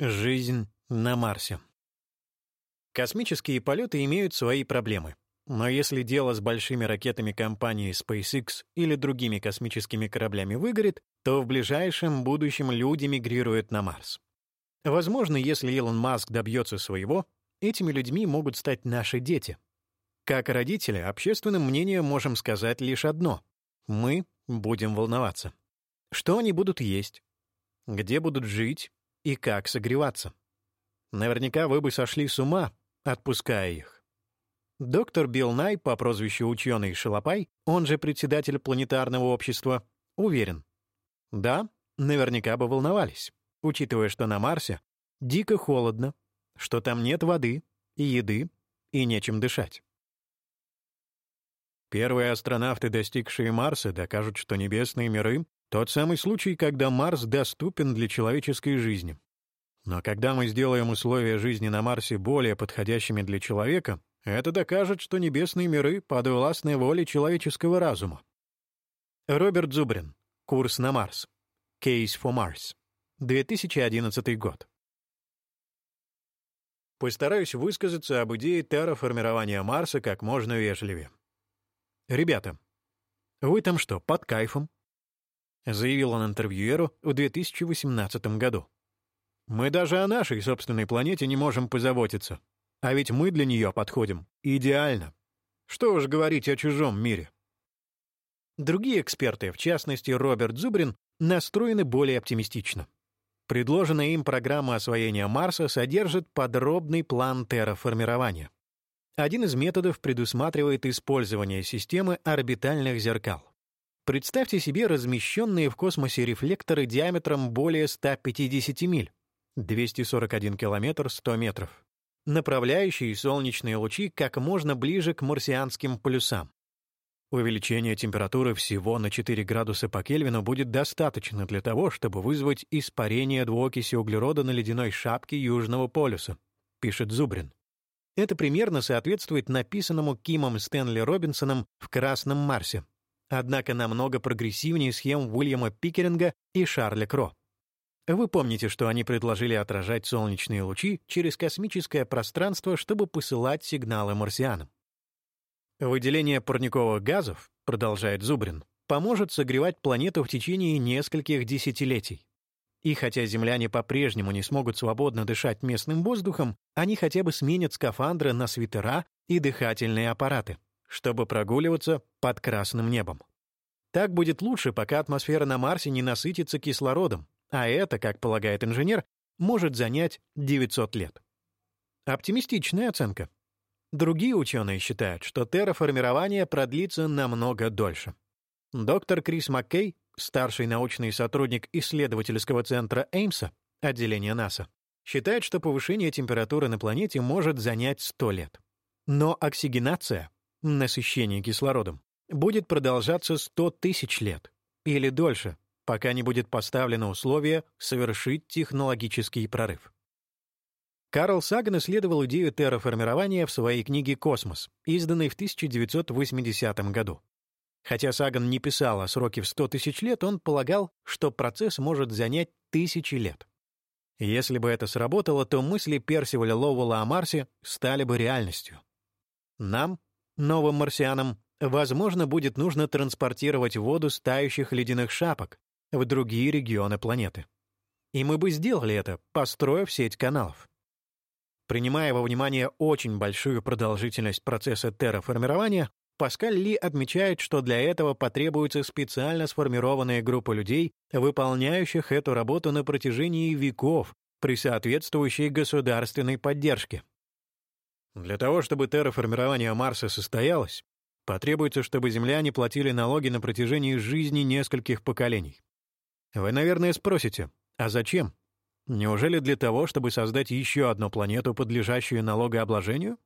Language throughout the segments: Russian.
Жизнь на Марсе. Космические полеты имеют свои проблемы. Но если дело с большими ракетами компании SpaceX или другими космическими кораблями выгорит, то в ближайшем будущем люди мигрируют на Марс. Возможно, если Илон Маск добьется своего, этими людьми могут стать наши дети. Как родители, общественным мнением можем сказать лишь одно — мы будем волноваться. Что они будут есть? Где будут жить? И как согреваться? Наверняка вы бы сошли с ума, отпуская их. Доктор Билл Най по прозвищу ученый Шалопай, он же председатель планетарного общества, уверен. Да, наверняка бы волновались, учитывая, что на Марсе дико холодно, что там нет воды и еды и нечем дышать. Первые астронавты, достигшие Марса, докажут, что небесные миры — тот самый случай, когда Марс доступен для человеческой жизни. Но когда мы сделаем условия жизни на Марсе более подходящими для человека, это докажет, что небесные миры подвластны воле человеческого разума. Роберт Зубрин. Курс на Марс. Case for Mars. 2011 год. Постараюсь высказаться об идее терраформирования Марса как можно вежливее. «Ребята, вы там что, под кайфом?» Заявил он интервьюеру в 2018 году. «Мы даже о нашей собственной планете не можем позаботиться. А ведь мы для нее подходим идеально. Что уж говорить о чужом мире». Другие эксперты, в частности Роберт Зубрин, настроены более оптимистично. Предложенная им программа освоения Марса содержит подробный план терраформирования. Один из методов предусматривает использование системы орбитальных зеркал. Представьте себе размещенные в космосе рефлекторы диаметром более 150 миль, 241 километр 100 метров, направляющие солнечные лучи как можно ближе к марсианским полюсам. Увеличение температуры всего на 4 градуса по Кельвину будет достаточно для того, чтобы вызвать испарение двуокиси углерода на ледяной шапке Южного полюса, пишет Зубрин. Это примерно соответствует написанному Кимом Стэнли Робинсоном в «Красном Марсе», однако намного прогрессивнее схем Уильяма Пикеринга и Шарля Кро. Вы помните, что они предложили отражать солнечные лучи через космическое пространство, чтобы посылать сигналы марсианам. Выделение парниковых газов, продолжает Зубрин, поможет согревать планету в течение нескольких десятилетий. И хотя земляне по-прежнему не смогут свободно дышать местным воздухом, они хотя бы сменят скафандры на свитера и дыхательные аппараты, чтобы прогуливаться под красным небом. Так будет лучше, пока атмосфера на Марсе не насытится кислородом, а это, как полагает инженер, может занять 900 лет. Оптимистичная оценка. Другие ученые считают, что терраформирование продлится намного дольше. Доктор Крис Маккей старший научный сотрудник исследовательского центра Эймса, отделения НАСА, считает, что повышение температуры на планете может занять 100 лет. Но оксигенация, насыщение кислородом, будет продолжаться 100 тысяч лет или дольше, пока не будет поставлено условие совершить технологический прорыв. Карл Саган исследовал идею терраформирования в своей книге «Космос», изданной в 1980 году. Хотя Саган не писал о сроке в 100 тысяч лет, он полагал, что процесс может занять тысячи лет. Если бы это сработало, то мысли Персиваля Лоуэлла о Марсе стали бы реальностью. Нам, новым марсианам, возможно, будет нужно транспортировать воду с тающих ледяных шапок в другие регионы планеты. И мы бы сделали это, построив сеть каналов. Принимая во внимание очень большую продолжительность процесса терраформирования, Паскаль Ли отмечает, что для этого потребуется специально сформированная группа людей, выполняющих эту работу на протяжении веков при соответствующей государственной поддержке. Для того, чтобы терраформирование Марса состоялось, потребуется, чтобы земляне платили налоги на протяжении жизни нескольких поколений. Вы, наверное, спросите, а зачем? Неужели для того, чтобы создать еще одну планету, подлежащую налогообложению?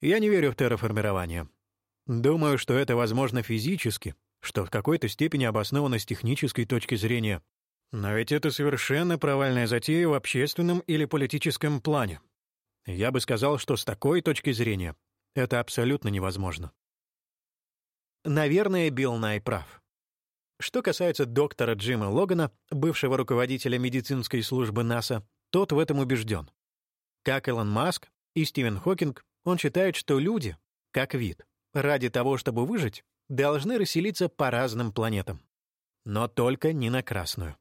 Я не верю в терраформирование. Думаю, что это возможно физически, что в какой-то степени обосновано с технической точки зрения. Но ведь это совершенно провальная затея в общественном или политическом плане. Я бы сказал, что с такой точки зрения это абсолютно невозможно. Наверное, Билл Най прав. Что касается доктора Джима Логана, бывшего руководителя медицинской службы НАСА, тот в этом убежден. Как Илон Маск и Стивен Хокинг, он считает, что люди, как вид, ради того, чтобы выжить, должны расселиться по разным планетам. Но только не на Красную.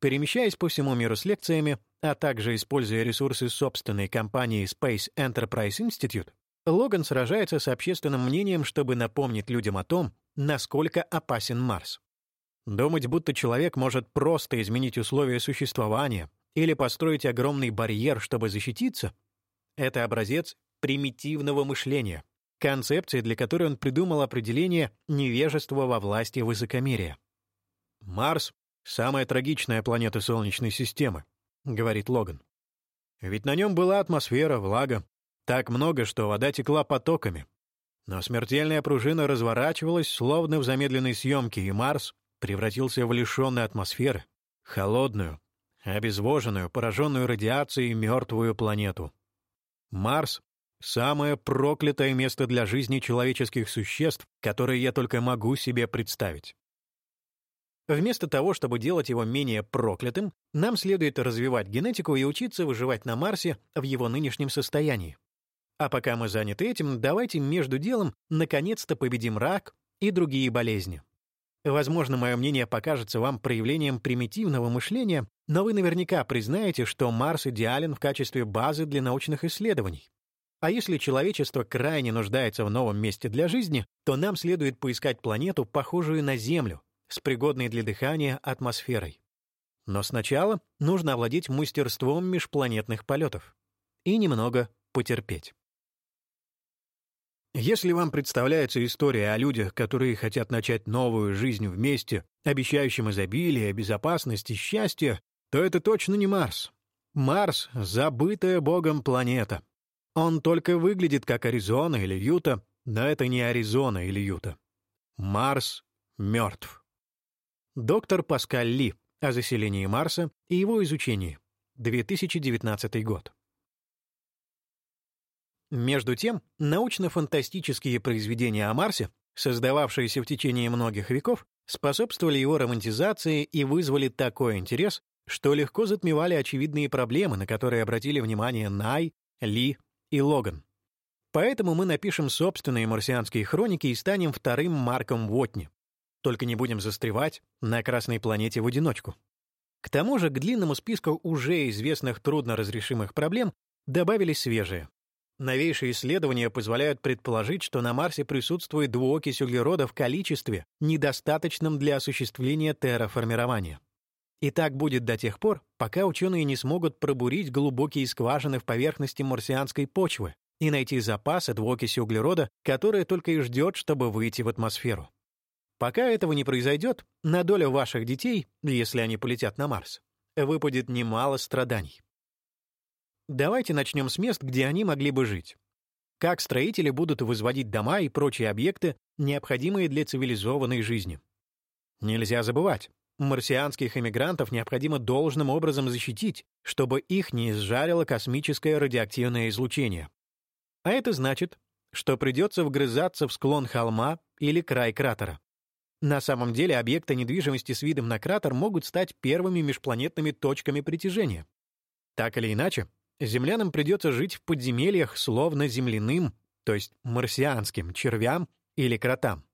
Перемещаясь по всему миру с лекциями, а также используя ресурсы собственной компании Space Enterprise Institute, Логан сражается с общественным мнением, чтобы напомнить людям о том, насколько опасен Марс. Думать, будто человек может просто изменить условия существования или построить огромный барьер, чтобы защититься, это образец примитивного мышления, концепции, для которой он придумал определение невежества во власти высокомерия. «Марс — самая трагичная планета Солнечной системы», — говорит Логан. «Ведь на нем была атмосфера, влага, так много, что вода текла потоками. Но смертельная пружина разворачивалась, словно в замедленной съемке, и Марс превратился в лишенную атмосферы, холодную, обезвоженную, пораженную радиацией мертвую планету. Марс — самое проклятое место для жизни человеческих существ, которое я только могу себе представить. Вместо того, чтобы делать его менее проклятым, нам следует развивать генетику и учиться выживать на Марсе в его нынешнем состоянии. А пока мы заняты этим, давайте между делом наконец-то победим рак и другие болезни. Возможно, мое мнение покажется вам проявлением примитивного мышления, но вы наверняка признаете, что Марс идеален в качестве базы для научных исследований. А если человечество крайне нуждается в новом месте для жизни, то нам следует поискать планету, похожую на Землю, с пригодной для дыхания атмосферой. Но сначала нужно овладеть мастерством межпланетных полетов и немного потерпеть. Если вам представляется история о людях, которые хотят начать новую жизнь вместе, обещающим изобилие, безопасность и счастье, то это точно не Марс. Марс — забытая Богом планета. Он только выглядит как Аризона или Юта, но это не Аризона или Юта. Марс мертв. Доктор Паскаль Ли о заселении Марса и его изучении. 2019 год. Между тем, научно-фантастические произведения о Марсе, создававшиеся в течение многих веков, способствовали его романтизации и вызвали такой интерес, что легко затмевали очевидные проблемы, на которые обратили внимание Най, Ли и Логан. Поэтому мы напишем собственные марсианские хроники и станем вторым Марком Уотни. Только не будем застревать на Красной планете в одиночку. К тому же к длинному списку уже известных трудноразрешимых проблем добавились свежие. Новейшие исследования позволяют предположить, что на Марсе присутствует двуокись углерода в количестве, недостаточном для осуществления терраформирования. И так будет до тех пор, пока ученые не смогут пробурить глубокие скважины в поверхности марсианской почвы и найти запасы двуокиси углерода, которая только и ждет, чтобы выйти в атмосферу. Пока этого не произойдет, на долю ваших детей, если они полетят на Марс, выпадет немало страданий. Давайте начнем с мест, где они могли бы жить. Как строители будут возводить дома и прочие объекты, необходимые для цивилизованной жизни. Нельзя забывать, марсианских эмигрантов необходимо должным образом защитить, чтобы их не изжарило космическое радиоактивное излучение. А это значит, что придется вгрызаться в склон холма или край кратера. На самом деле объекты недвижимости с видом на кратер могут стать первыми межпланетными точками притяжения. Так или иначе, землянам придется жить в подземельях словно земляным, то есть марсианским червям или кротам.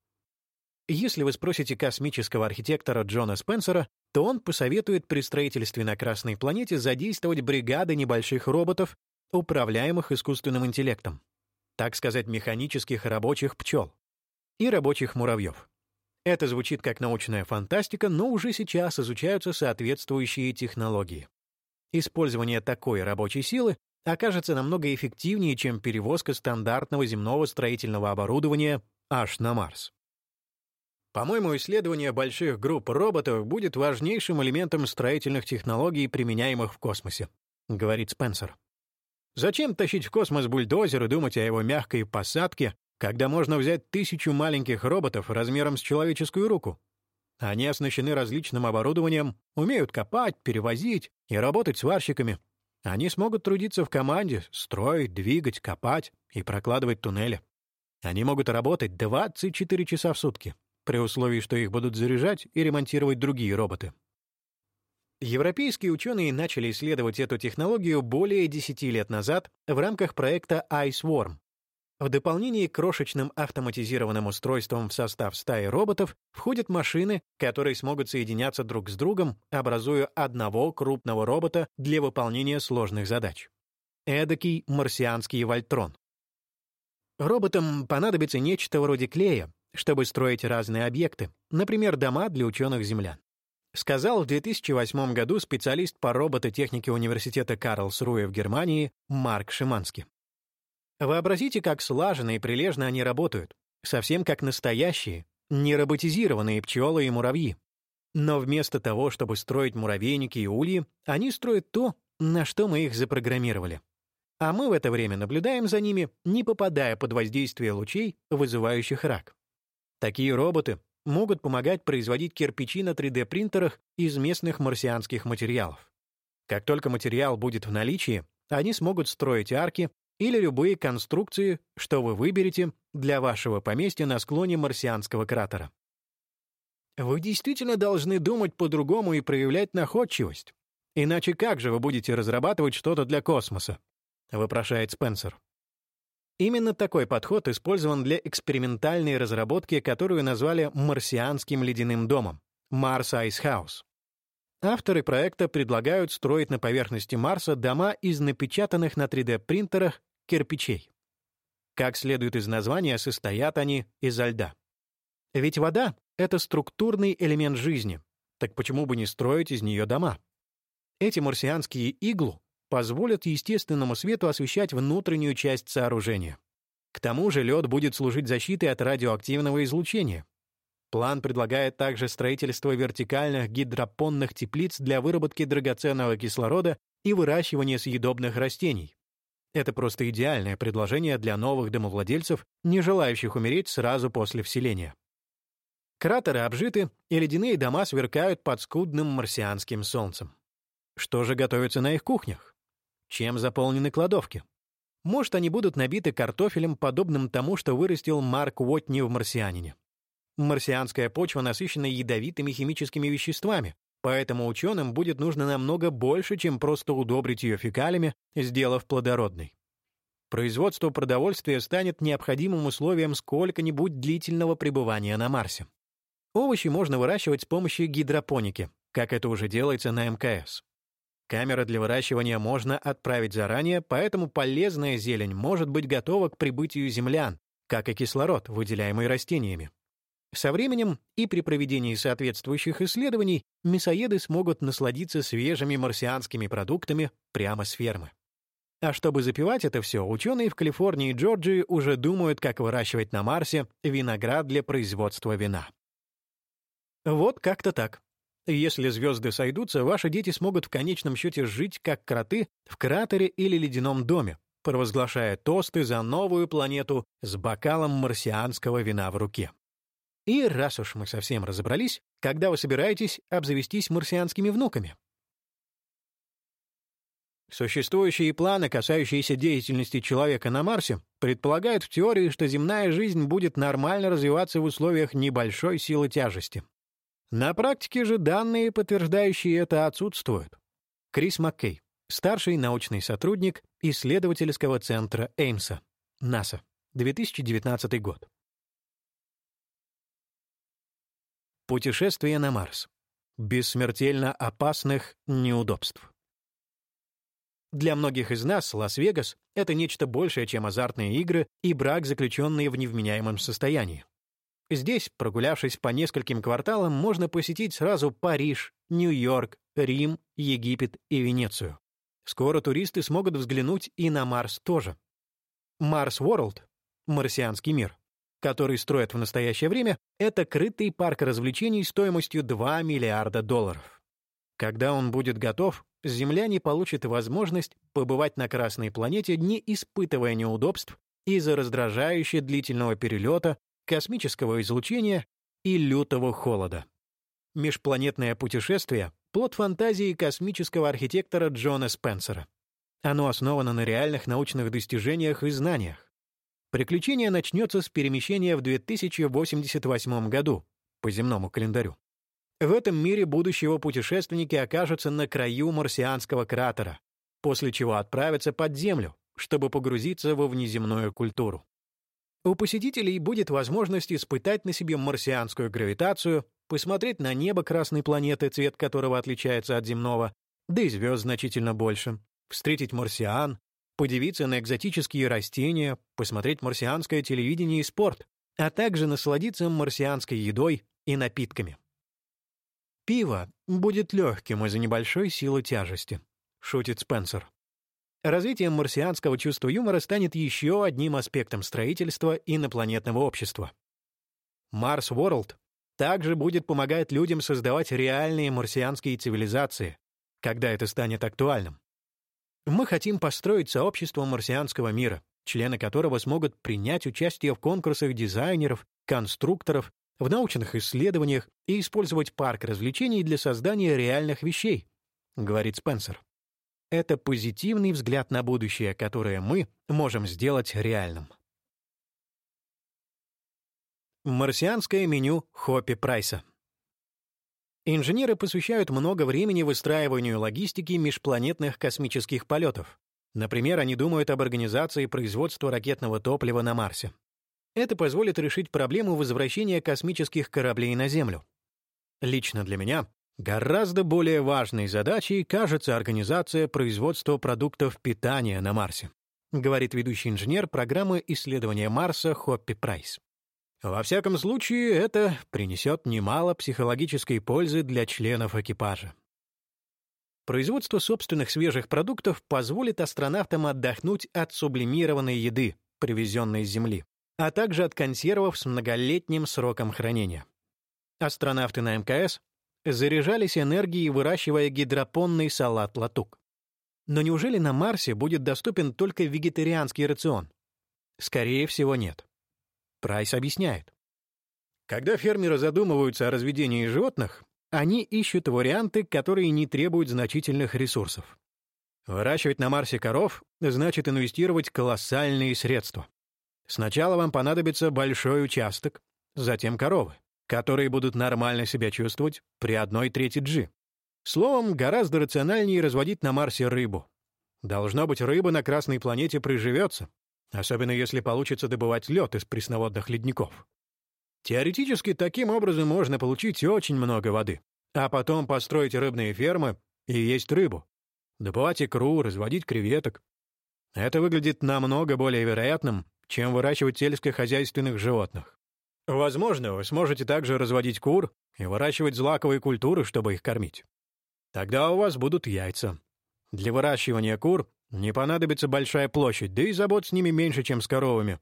Если вы спросите космического архитектора Джона Спенсера, то он посоветует при строительстве на Красной планете задействовать бригады небольших роботов, управляемых искусственным интеллектом, так сказать, механических рабочих пчел и рабочих муравьев. Это звучит как научная фантастика, но уже сейчас изучаются соответствующие технологии. Использование такой рабочей силы окажется намного эффективнее, чем перевозка стандартного земного строительного оборудования аж на Марс. По-моему, исследование больших групп роботов будет важнейшим элементом строительных технологий, применяемых в космосе, говорит Спенсер. Зачем тащить в космос бульдозер и думать о его мягкой посадке, когда можно взять тысячу маленьких роботов размером с человеческую руку? Они оснащены различным оборудованием, умеют копать, перевозить и работать сварщиками. Они смогут трудиться в команде, строить, двигать, копать и прокладывать туннели. Они могут работать 24 часа в сутки, при условии, что их будут заряжать и ремонтировать другие роботы. Европейские ученые начали исследовать эту технологию более 10 лет назад в рамках проекта IceWorm. В дополнение к крошечным автоматизированным устройствам в состав стаи роботов входят машины, которые смогут соединяться друг с другом, образуя одного крупного робота для выполнения сложных задач. Эдакий марсианский вольтрон. Роботам понадобится нечто вроде клея, чтобы строить разные объекты, например, дома для ученых-землян. Сказал в 2008 году специалист по робототехнике университета Карлсруэ в Германии Марк Шимански. Вообразите, как слаженно и прилежно они работают, совсем как настоящие, нероботизированные пчелы и муравьи. Но вместо того, чтобы строить муравейники и ульи, они строят то, на что мы их запрограммировали. А мы в это время наблюдаем за ними, не попадая под воздействие лучей, вызывающих рак. Такие роботы могут помогать производить кирпичи на 3D-принтерах из местных марсианских материалов. Как только материал будет в наличии, они смогут строить арки, или любые конструкции, что вы выберете для вашего поместья на склоне марсианского кратера. Вы действительно должны думать по-другому и проявлять находчивость. Иначе как же вы будете разрабатывать что-то для космоса? вопрошает Спенсер. Именно такой подход использован для экспериментальной разработки, которую назвали марсианским ледяным домом Mars Ice House. Авторы проекта предлагают строить на поверхности Марса дома из напечатанных на 3D-принтерах кирпичей. Как следует из названия, состоят они изо льда. Ведь вода — это структурный элемент жизни, так почему бы не строить из нее дома? Эти марсианские иглу позволят естественному свету освещать внутреннюю часть сооружения. К тому же лед будет служить защитой от радиоактивного излучения, План предлагает также строительство вертикальных гидропонных теплиц для выработки драгоценного кислорода и выращивания съедобных растений. Это просто идеальное предложение для новых домовладельцев, не желающих умереть сразу после вселения. Кратеры обжиты, и ледяные дома сверкают под скудным марсианским солнцем. Что же готовится на их кухнях? Чем заполнены кладовки? Может, они будут набиты картофелем, подобным тому, что вырастил Марк Уотни в «Марсианине». Марсианская почва насыщена ядовитыми химическими веществами, поэтому ученым будет нужно намного больше, чем просто удобрить ее фекалиями, сделав плодородной. Производство продовольствия станет необходимым условием сколько-нибудь длительного пребывания на Марсе. Овощи можно выращивать с помощью гидропоники, как это уже делается на МКС. Камеры для выращивания можно отправить заранее, поэтому полезная зелень может быть готова к прибытию землян, как и кислород, выделяемый растениями. Со временем и при проведении соответствующих исследований мясоеды смогут насладиться свежими марсианскими продуктами прямо с фермы. А чтобы запивать это все, ученые в Калифорнии и Джорджии уже думают, как выращивать на Марсе виноград для производства вина. Вот как-то так. Если звезды сойдутся, ваши дети смогут в конечном счете жить как кроты в кратере или ледяном доме, провозглашая тосты за новую планету с бокалом марсианского вина в руке. И раз уж мы совсем разобрались, когда вы собираетесь обзавестись марсианскими внуками? Существующие планы, касающиеся деятельности человека на Марсе, предполагают в теории, что земная жизнь будет нормально развиваться в условиях небольшой силы тяжести. На практике же данные, подтверждающие это, отсутствуют. Крис Маккей, старший научный сотрудник исследовательского центра Эймса, НАСА, 2019 год. Путешествие на Марс. Без смертельно опасных неудобств. Для многих из нас Лас-Вегас — это нечто большее, чем азартные игры и брак, заключенный в невменяемом состоянии. Здесь, прогулявшись по нескольким кварталам, можно посетить сразу Париж, Нью-Йорк, Рим, Египет и Венецию. Скоро туристы смогут взглянуть и на Марс тоже. Марс World — марсианский мир который строят в настоящее время, это крытый парк развлечений стоимостью 2 миллиарда долларов. Когда он будет готов, земляне получат возможность побывать на Красной планете, не испытывая неудобств из-за раздражающего длительного перелета, космического излучения и лютого холода. Межпланетное путешествие — плод фантазии космического архитектора Джона Спенсера. Оно основано на реальных научных достижениях и знаниях. Приключение начнется с перемещения в 2088 году по земному календарю. В этом мире будущего путешественники окажутся на краю марсианского кратера, после чего отправятся под землю, чтобы погрузиться во внеземную культуру. У посетителей будет возможность испытать на себе марсианскую гравитацию, посмотреть на небо красной планеты, цвет которого отличается от земного, да и звезд значительно больше, встретить марсиан, подивиться на экзотические растения, посмотреть марсианское телевидение и спорт, а также насладиться марсианской едой и напитками. «Пиво будет легким из-за небольшой силы тяжести», — шутит Спенсер. Развитие марсианского чувства юмора станет еще одним аспектом строительства инопланетного общества. Марс World также будет помогать людям создавать реальные марсианские цивилизации, когда это станет актуальным. Мы хотим построить сообщество марсианского мира, члены которого смогут принять участие в конкурсах дизайнеров, конструкторов, в научных исследованиях и использовать парк развлечений для создания реальных вещей, говорит Спенсер. Это позитивный взгляд на будущее, которое мы можем сделать реальным. Марсианское меню Хоппи Прайса. Инженеры посвящают много времени выстраиванию логистики межпланетных космических полетов. Например, они думают об организации производства ракетного топлива на Марсе. Это позволит решить проблему возвращения космических кораблей на Землю. Лично для меня гораздо более важной задачей кажется организация производства продуктов питания на Марсе, говорит ведущий инженер программы исследования Марса Хоппи Прайс. Во всяком случае, это принесет немало психологической пользы для членов экипажа. Производство собственных свежих продуктов позволит астронавтам отдохнуть от сублимированной еды, привезенной с Земли, а также от консервов с многолетним сроком хранения. Астронавты на МКС заряжались энергией, выращивая гидропонный салат-латук. Но неужели на Марсе будет доступен только вегетарианский рацион? Скорее всего, нет. Прайс объясняет. Когда фермеры задумываются о разведении животных, они ищут варианты, которые не требуют значительных ресурсов. Выращивать на Марсе коров значит инвестировать колоссальные средства. Сначала вам понадобится большой участок, затем коровы, которые будут нормально себя чувствовать при одной трети G. Словом, гораздо рациональнее разводить на Марсе рыбу. Должно быть, рыба на Красной планете приживется, особенно если получится добывать лед из пресноводных ледников. Теоретически, таким образом можно получить очень много воды, а потом построить рыбные фермы и есть рыбу, добывать икру, разводить креветок. Это выглядит намного более вероятным, чем выращивать сельскохозяйственных животных. Возможно, вы сможете также разводить кур и выращивать злаковые культуры, чтобы их кормить. Тогда у вас будут яйца. Для выращивания кур не понадобится большая площадь, да и забот с ними меньше, чем с коровами.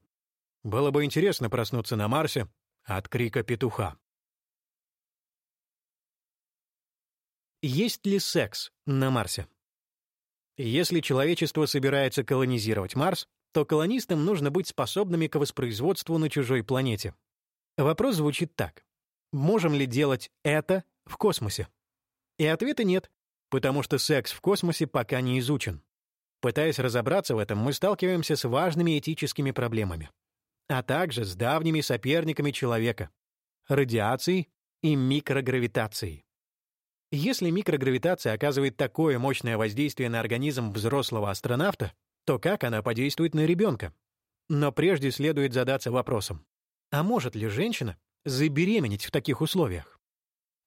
Было бы интересно проснуться на Марсе от крика петуха. Есть ли секс на Марсе? Если человечество собирается колонизировать Марс, то колонистам нужно быть способными к воспроизводству на чужой планете. Вопрос звучит так. Можем ли делать это в космосе? И ответа нет, потому что секс в космосе пока не изучен. Пытаясь разобраться в этом, мы сталкиваемся с важными этическими проблемами, а также с давними соперниками человека — радиацией и микрогравитацией. Если микрогравитация оказывает такое мощное воздействие на организм взрослого астронавта, то как она подействует на ребенка? Но прежде следует задаться вопросом, а может ли женщина забеременеть в таких условиях?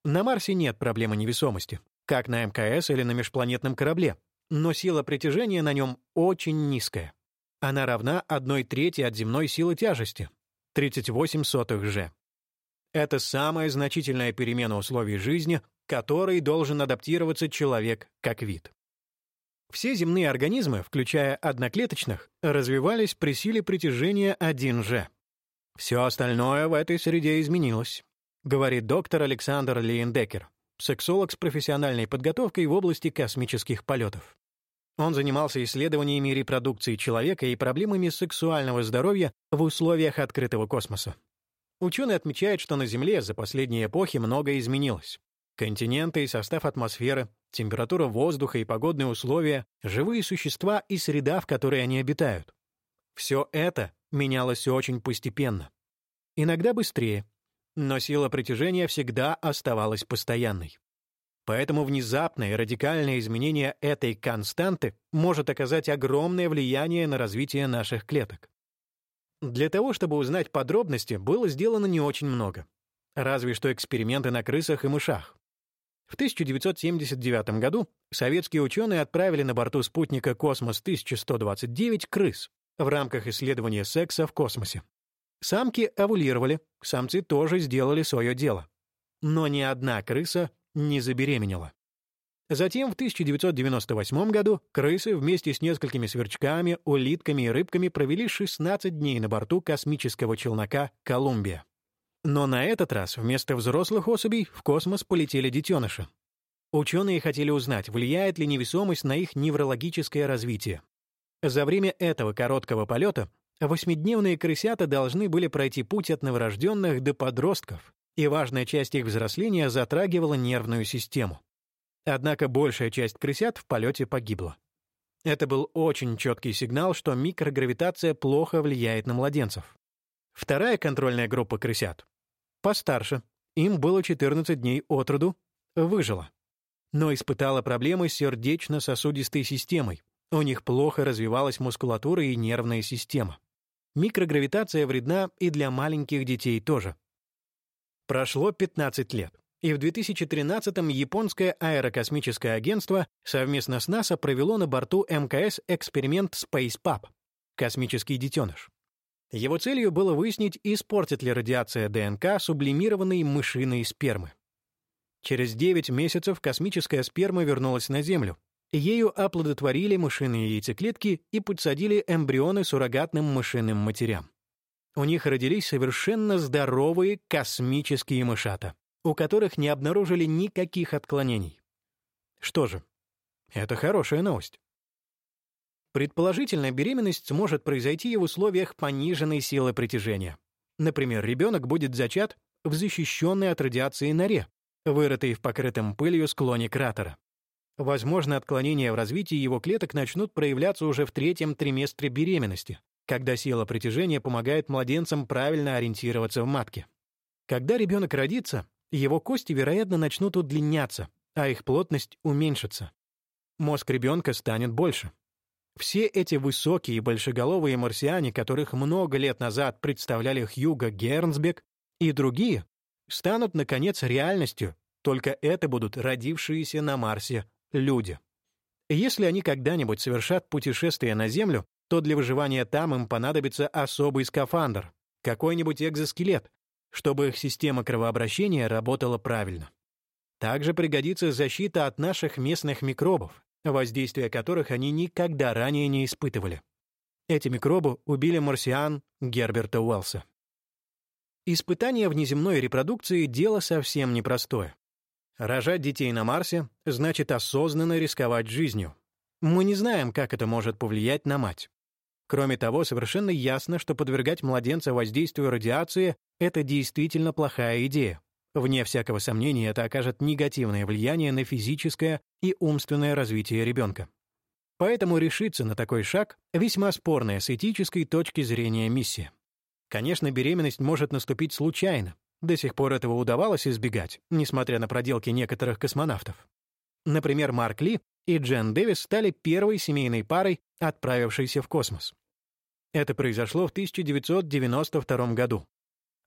На Марсе нет проблемы невесомости, как на МКС или на межпланетном корабле, но сила притяжения на нем очень низкая. Она равна 1 трети от земной силы тяжести — 38 сотых G. Это самая значительная перемена условий жизни, которой должен адаптироваться человек как вид. Все земные организмы, включая одноклеточных, развивались при силе притяжения 1G. Все остальное в этой среде изменилось, говорит доктор Александр Лиендекер, сексолог с профессиональной подготовкой в области космических полетов. Он занимался исследованиями репродукции человека и проблемами сексуального здоровья в условиях открытого космоса. Ученый отмечает, что на Земле за последние эпохи многое изменилось. Континенты и состав атмосферы, температура воздуха и погодные условия, живые существа и среда, в которой они обитают. Все это менялось очень постепенно. Иногда быстрее, но сила притяжения всегда оставалась постоянной. Поэтому внезапное и радикальное изменение этой константы может оказать огромное влияние на развитие наших клеток. Для того, чтобы узнать подробности, было сделано не очень много. Разве что эксперименты на крысах и мышах. В 1979 году советские ученые отправили на борту спутника «Космос-1129» крыс в рамках исследования секса в космосе. Самки овулировали, самцы тоже сделали свое дело. Но ни одна крыса не забеременела. Затем в 1998 году крысы вместе с несколькими сверчками, улитками и рыбками провели 16 дней на борту космического челнока «Колумбия». Но на этот раз вместо взрослых особей в космос полетели детеныши. Ученые хотели узнать, влияет ли невесомость на их неврологическое развитие. За время этого короткого полета восьмидневные крысята должны были пройти путь от новорожденных до подростков, и важная часть их взросления затрагивала нервную систему. Однако большая часть крысят в полете погибла. Это был очень четкий сигнал, что микрогравитация плохо влияет на младенцев. Вторая контрольная группа крысят, постарше, им было 14 дней от роду, выжила. Но испытала проблемы с сердечно-сосудистой системой. У них плохо развивалась мускулатура и нервная система. Микрогравитация вредна и для маленьких детей тоже. Прошло 15 лет. И в 2013-м японское аэрокосмическое агентство совместно с НАСА провело на борту МКС эксперимент SpacePub — космический детеныш. Его целью было выяснить, испортит ли радиация ДНК сублимированной мышиной спермы. Через 9 месяцев космическая сперма вернулась на Землю. Ею оплодотворили мышиные яйцеклетки и подсадили эмбрионы суррогатным мышиным матерям. У них родились совершенно здоровые космические мышата у которых не обнаружили никаких отклонений. Что же, это хорошая новость. Предположительно, беременность может произойти и в условиях пониженной силы притяжения. Например, ребенок будет зачат в защищенной от радиации норе, вырытой в покрытом пылью склоне кратера. Возможно, отклонения в развитии его клеток начнут проявляться уже в третьем триместре беременности, когда сила притяжения помогает младенцам правильно ориентироваться в матке. Когда ребенок родится, его кости, вероятно, начнут удлиняться, а их плотность уменьшится. Мозг ребенка станет больше. Все эти высокие большеголовые марсиане, которых много лет назад представляли Хьюго Гернсбек и другие, станут, наконец, реальностью, только это будут родившиеся на Марсе люди. Если они когда-нибудь совершат путешествие на Землю, то для выживания там им понадобится особый скафандр, какой-нибудь экзоскелет, чтобы их система кровообращения работала правильно. Также пригодится защита от наших местных микробов, воздействие которых они никогда ранее не испытывали. Эти микробы убили марсиан Герберта Уэллса. Испытание внеземной репродукции — дело совсем непростое. Рожать детей на Марсе значит осознанно рисковать жизнью. Мы не знаем, как это может повлиять на мать. Кроме того, совершенно ясно, что подвергать младенца воздействию радиации — это действительно плохая идея. Вне всякого сомнения, это окажет негативное влияние на физическое и умственное развитие ребенка. Поэтому решиться на такой шаг — весьма спорная с этической точки зрения миссия. Конечно, беременность может наступить случайно. До сих пор этого удавалось избегать, несмотря на проделки некоторых космонавтов. Например, Марк Ли и Джен Дэвис стали первой семейной парой, отправившейся в космос. Это произошло в 1992 году.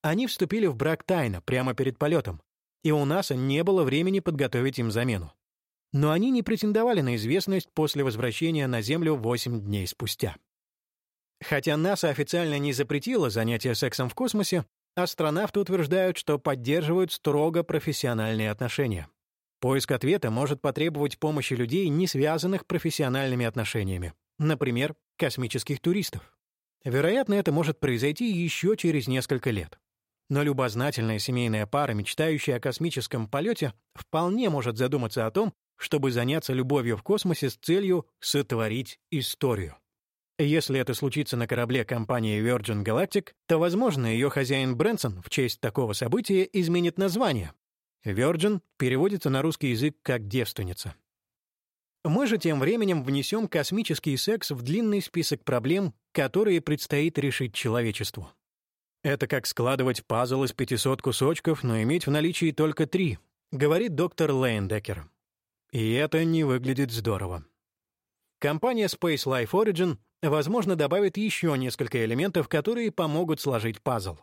Они вступили в брак тайно, прямо перед полетом, и у НАСА не было времени подготовить им замену. Но они не претендовали на известность после возвращения на Землю 8 дней спустя. Хотя НАСА официально не запретило занятия сексом в космосе, астронавты утверждают, что поддерживают строго профессиональные отношения. Поиск ответа может потребовать помощи людей, не связанных профессиональными отношениями, например, космических туристов. Вероятно, это может произойти еще через несколько лет. Но любознательная семейная пара, мечтающая о космическом полете, вполне может задуматься о том, чтобы заняться любовью в космосе с целью сотворить историю. Если это случится на корабле компании Virgin Galactic, то, возможно, ее хозяин Брэнсон в честь такого события изменит название. Virgin переводится на русский язык как «девственница». Мы же тем временем внесем космический секс в длинный список проблем, которые предстоит решить человечеству. Это как складывать пазл из 500 кусочков, но иметь в наличии только три, говорит доктор Лейндекер. И это не выглядит здорово. Компания Space Life Origin, возможно, добавит еще несколько элементов, которые помогут сложить пазл.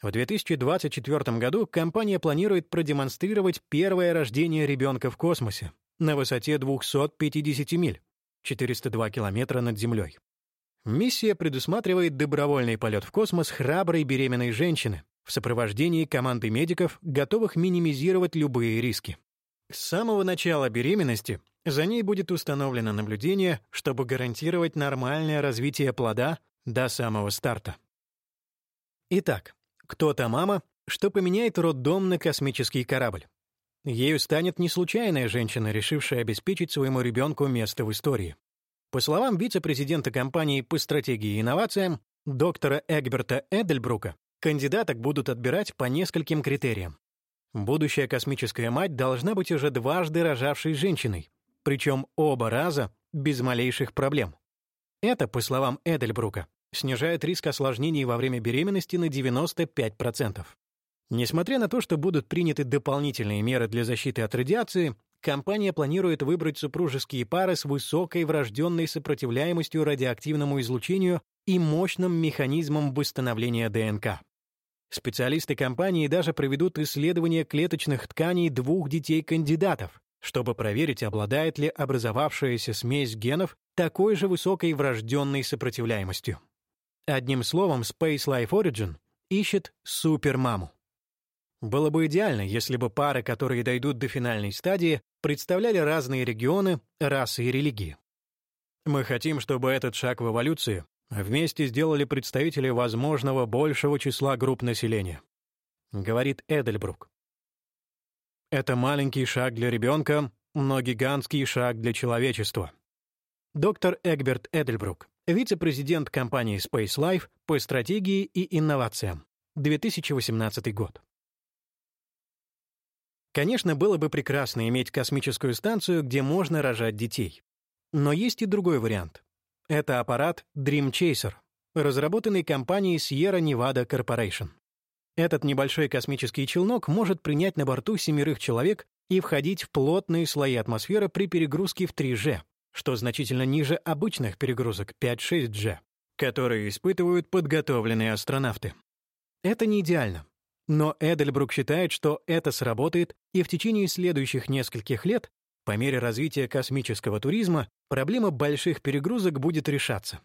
В 2024 году компания планирует продемонстрировать первое рождение ребенка в космосе на высоте 250 миль, 402 километра над Землей. Миссия предусматривает добровольный полет в космос храброй беременной женщины в сопровождении команды медиков, готовых минимизировать любые риски. С самого начала беременности за ней будет установлено наблюдение, чтобы гарантировать нормальное развитие плода до самого старта. Итак, кто та мама, что поменяет роддом на космический корабль? Ею станет не случайная женщина, решившая обеспечить своему ребенку место в истории. По словам вице-президента компании по стратегии и инновациям, доктора Эгберта Эдельбрука, кандидаток будут отбирать по нескольким критериям. Будущая космическая мать должна быть уже дважды рожавшей женщиной, причем оба раза без малейших проблем. Это, по словам Эдельбрука, снижает риск осложнений во время беременности на 95%. Несмотря на то, что будут приняты дополнительные меры для защиты от радиации, компания планирует выбрать супружеские пары с высокой врожденной сопротивляемостью радиоактивному излучению и мощным механизмом восстановления ДНК. Специалисты компании даже проведут исследование клеточных тканей двух детей-кандидатов, чтобы проверить, обладает ли образовавшаяся смесь генов такой же высокой врожденной сопротивляемостью. Одним словом, Space Life Origin ищет супермаму. Было бы идеально, если бы пары, которые дойдут до финальной стадии, представляли разные регионы, расы и религии. Мы хотим, чтобы этот шаг в эволюции вместе сделали представители возможного большего числа групп населения, говорит Эдельбрук. Это маленький шаг для ребенка, но гигантский шаг для человечества. Доктор Эгберт Эдельбрук, вице-президент компании Space Life по стратегии и инновациям, 2018 год. Конечно, было бы прекрасно иметь космическую станцию, где можно рожать детей. Но есть и другой вариант. Это аппарат Dream Chaser, разработанный компанией Sierra Nevada Corporation. Этот небольшой космический челнок может принять на борту семерых человек и входить в плотные слои атмосферы при перегрузке в 3G, что значительно ниже обычных перегрузок 5-6G, которые испытывают подготовленные астронавты. Это не идеально, но Эдельбрук считает, что это сработает, и в течение следующих нескольких лет, по мере развития космического туризма, проблема больших перегрузок будет решаться.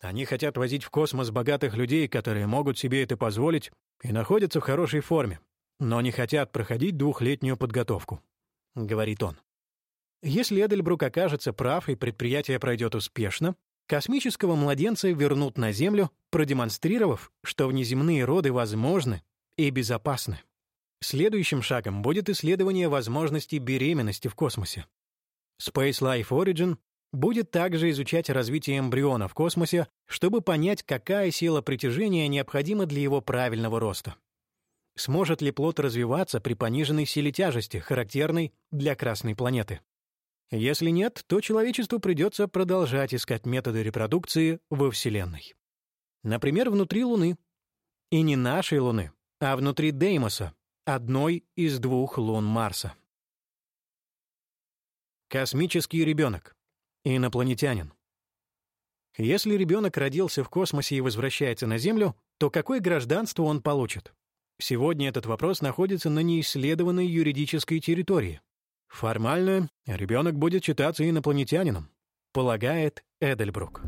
Они хотят возить в космос богатых людей, которые могут себе это позволить и находятся в хорошей форме, но не хотят проходить двухлетнюю подготовку, — говорит он. Если Эдельбрук окажется прав и предприятие пройдет успешно, космического младенца вернут на Землю, продемонстрировав, что внеземные роды возможны и безопасны. Следующим шагом будет исследование возможностей беременности в космосе. Space Life Origin будет также изучать развитие эмбриона в космосе, чтобы понять, какая сила притяжения необходима для его правильного роста. Сможет ли плод развиваться при пониженной силе тяжести, характерной для Красной планеты? Если нет, то человечеству придется продолжать искать методы репродукции во Вселенной. Например, внутри Луны. И не нашей Луны, а внутри Деймоса, одной из двух лун Марса. Космический ребенок. Инопланетянин. Если ребенок родился в космосе и возвращается на Землю, то какое гражданство он получит? Сегодня этот вопрос находится на неисследованной юридической территории. Формально ребенок будет считаться инопланетянином, полагает Эдельбрук.